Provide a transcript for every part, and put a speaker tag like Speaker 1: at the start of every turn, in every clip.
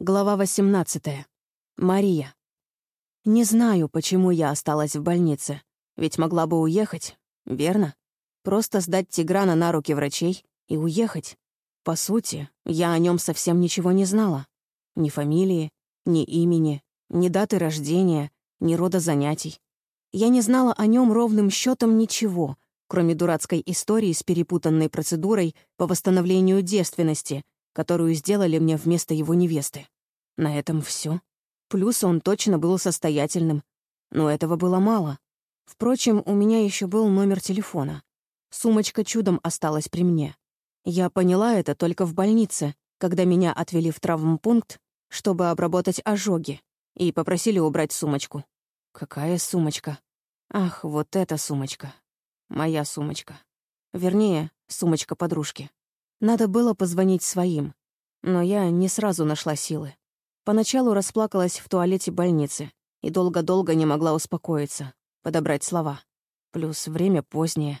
Speaker 1: Глава 18. Мария. Не знаю, почему я осталась в больнице. Ведь могла бы уехать, верно? Просто сдать Тиграна на руки врачей и уехать. По сути, я о нем совсем ничего не знала. Ни фамилии, ни имени, ни даты рождения, ни рода занятий. Я не знала о нем ровным счетом ничего, кроме дурацкой истории с перепутанной процедурой по восстановлению девственности — которую сделали мне вместо его невесты. На этом все. Плюс он точно был состоятельным. Но этого было мало. Впрочем, у меня еще был номер телефона. Сумочка чудом осталась при мне. Я поняла это только в больнице, когда меня отвели в травмпункт, чтобы обработать ожоги, и попросили убрать сумочку. Какая сумочка? Ах, вот эта сумочка. Моя сумочка. Вернее, сумочка подружки. Надо было позвонить своим, но я не сразу нашла силы. Поначалу расплакалась в туалете больницы и долго-долго не могла успокоиться, подобрать слова. Плюс время позднее.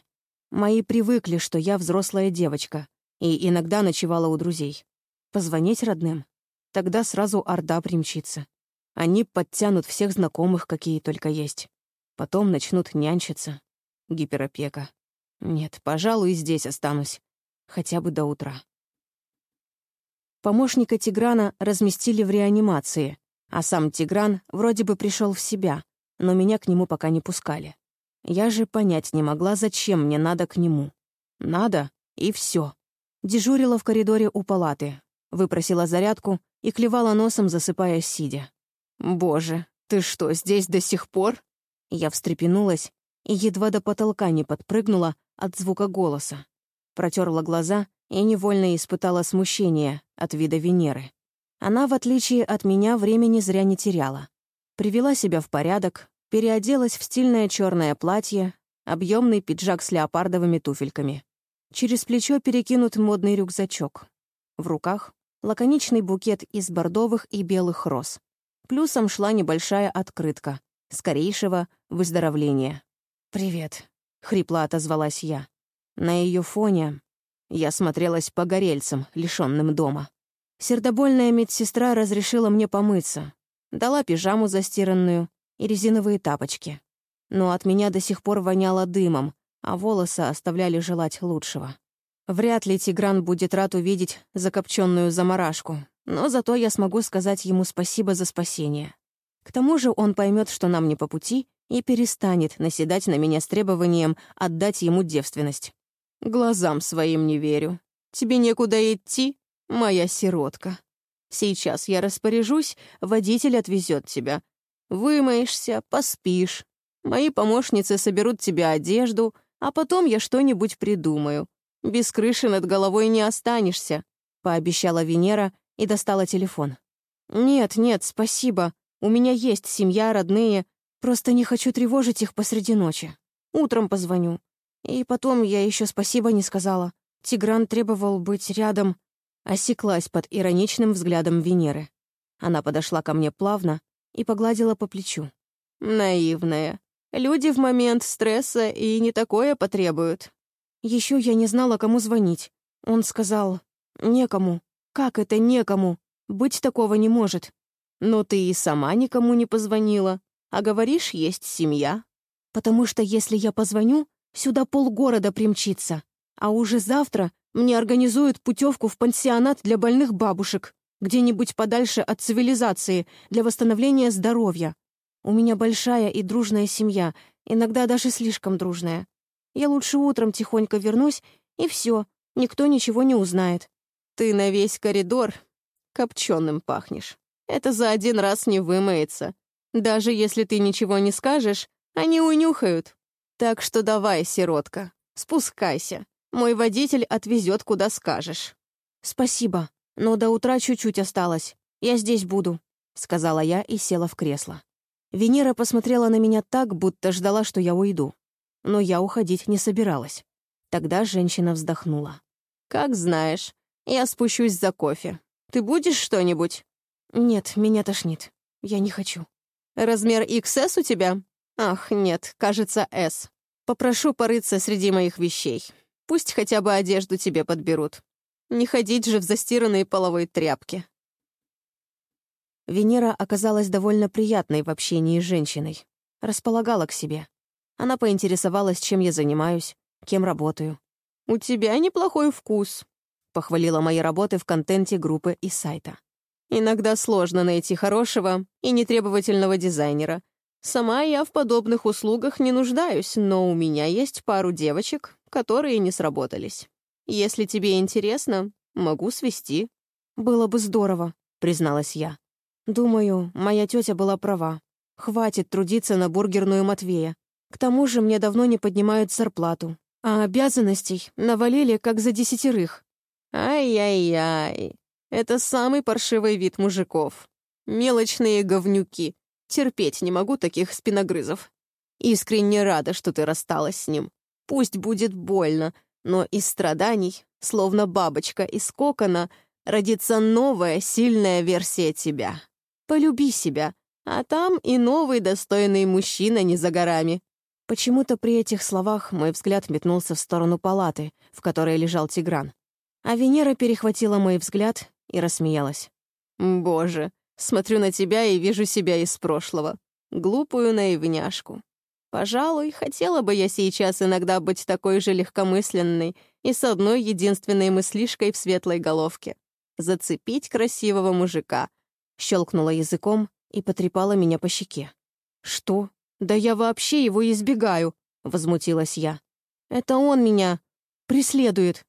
Speaker 1: Мои привыкли, что я взрослая девочка, и иногда ночевала у друзей. Позвонить родным? Тогда сразу орда примчится. Они подтянут всех знакомых, какие только есть. Потом начнут нянчиться. Гиперопека. Нет, пожалуй, здесь останусь хотя бы до утра. Помощника Тиграна разместили в реанимации, а сам Тигран вроде бы пришел в себя, но меня к нему пока не пускали. Я же понять не могла, зачем мне надо к нему. Надо, и все. Дежурила в коридоре у палаты, выпросила зарядку и клевала носом, засыпая сидя. «Боже, ты что, здесь до сих пор?» Я встрепенулась и едва до потолка не подпрыгнула от звука голоса протерла глаза и невольно испытала смущение от вида Венеры. Она, в отличие от меня, времени зря не теряла. Привела себя в порядок, переоделась в стильное черное платье, объемный пиджак с леопардовыми туфельками. Через плечо перекинут модный рюкзачок. В руках — лаконичный букет из бордовых и белых роз. Плюсом шла небольшая открытка. Скорейшего выздоровления. «Привет», — хрипло отозвалась я. На ее фоне я смотрелась погорельцем, лишенным дома. Сердобольная медсестра разрешила мне помыться, дала пижаму застиранную и резиновые тапочки. Но от меня до сих пор воняло дымом, а волосы оставляли желать лучшего. Вряд ли Тигран будет рад увидеть закопченную заморашку, но зато я смогу сказать ему спасибо за спасение. К тому же он поймет, что нам не по пути, и перестанет наседать на меня с требованием отдать ему девственность. Глазам своим не верю. Тебе некуда идти, моя сиротка. Сейчас я распоряжусь, водитель отвезет тебя. Вымоешься, поспишь. Мои помощницы соберут тебе одежду, а потом я что-нибудь придумаю. Без крыши над головой не останешься», — пообещала Венера и достала телефон. «Нет, нет, спасибо. У меня есть семья, родные. Просто не хочу тревожить их посреди ночи. Утром позвоню. И потом я еще спасибо не сказала. Тигран требовал быть рядом. Осеклась под ироничным взглядом Венеры. Она подошла ко мне плавно и погладила по плечу. «Наивная. Люди в момент стресса и не такое потребуют». Еще я не знала, кому звонить. Он сказал, «Некому. Как это некому? Быть такого не может». «Но ты и сама никому не позвонила. А говоришь, есть семья». «Потому что если я позвоню, Сюда полгорода примчится. А уже завтра мне организуют путевку в пансионат для больных бабушек, где-нибудь подальше от цивилизации, для восстановления здоровья. У меня большая и дружная семья, иногда даже слишком дружная. Я лучше утром тихонько вернусь, и все, никто ничего не узнает. Ты на весь коридор копченым пахнешь. Это за один раз не вымоется. Даже если ты ничего не скажешь, они унюхают. Так что давай, сиротка, спускайся. Мой водитель отвезет, куда скажешь». «Спасибо, но до утра чуть-чуть осталось. Я здесь буду», — сказала я и села в кресло. Венера посмотрела на меня так, будто ждала, что я уйду. Но я уходить не собиралась. Тогда женщина вздохнула. «Как знаешь, я спущусь за кофе. Ты будешь что-нибудь?» «Нет, меня тошнит. Я не хочу». «Размер XS у тебя?» Ах, нет, кажется, С. Попрошу порыться среди моих вещей. Пусть хотя бы одежду тебе подберут. Не ходить же в застиранные половой тряпки. Венера оказалась довольно приятной в общении с женщиной. Располагала к себе. Она поинтересовалась, чем я занимаюсь, кем работаю. «У тебя неплохой вкус», — похвалила мои работы в контенте группы и сайта. «Иногда сложно найти хорошего и нетребовательного дизайнера. Сама я в подобных услугах не нуждаюсь, но у меня есть пару девочек, которые не сработались. Если тебе интересно, могу свести». «Было бы здорово», — призналась я. Думаю, моя тетя была права. Хватит трудиться на бургерную Матвея. К тому же мне давно не поднимают зарплату. А обязанностей навалили, как за десятерых. Ай-яй-яй. Это самый паршивый вид мужиков. Мелочные говнюки. Терпеть не могу таких спиногрызов. Искренне рада, что ты рассталась с ним. Пусть будет больно, но из страданий, словно бабочка из кокона, родится новая сильная версия тебя. Полюби себя, а там и новый достойный мужчина не за горами». Почему-то при этих словах мой взгляд метнулся в сторону палаты, в которой лежал Тигран. А Венера перехватила мой взгляд и рассмеялась. «Боже, смотрю на тебя и вижу себя из прошлого. Глупую наивняшку. Пожалуй, хотела бы я сейчас иногда быть такой же легкомысленной и с одной единственной мыслишкой в светлой головке. Зацепить красивого мужика, щелкнула языком и потрепала меня по щеке. «Что? Да я вообще его избегаю!» — возмутилась я. «Это он меня преследует».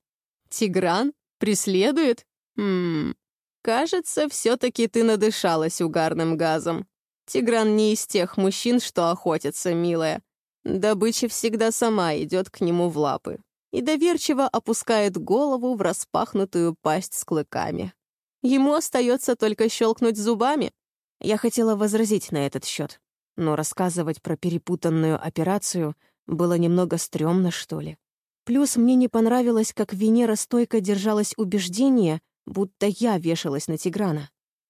Speaker 1: «Тигран? Преследует? Хм... Кажется, все-таки ты надышалась угарным газом. Тигран не из тех мужчин, что охотятся, милая. Добыча всегда сама идет к нему в лапы и доверчиво опускает голову в распахнутую пасть с клыками. Ему остается только щелкнуть зубами. Я хотела возразить на этот счет, но рассказывать про перепутанную операцию было немного стрёмно, что ли. Плюс мне не понравилось, как Венера стойко держалась убеждение, будто я вешалась на Тиграна.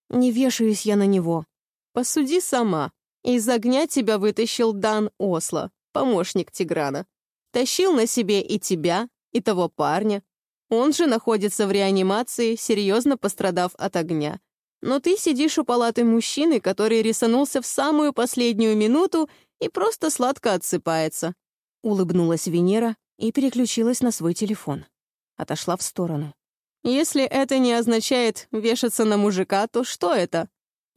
Speaker 1: Не вешаюсь я на него. Посуди сама. Из огня тебя вытащил Дан Осло, помощник Тиграна. Тащил на себе и тебя, и того парня, он же находится в реанимации, серьезно пострадав от огня. Но ты сидишь у палаты мужчины, который рисанулся в самую последнюю минуту и просто сладко отсыпается». Улыбнулась Венера и переключилась на свой телефон. Отошла в сторону. «Если это не означает вешаться на мужика, то что это?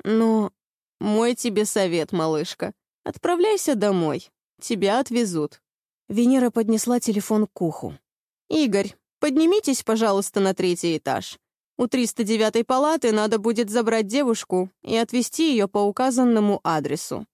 Speaker 1: Но мой тебе совет, малышка. Отправляйся домой. Тебя отвезут». Венера поднесла телефон к уху. «Игорь, Поднимитесь, пожалуйста, на третий этаж. У 309-й палаты надо будет забрать девушку и отвезти ее по указанному адресу.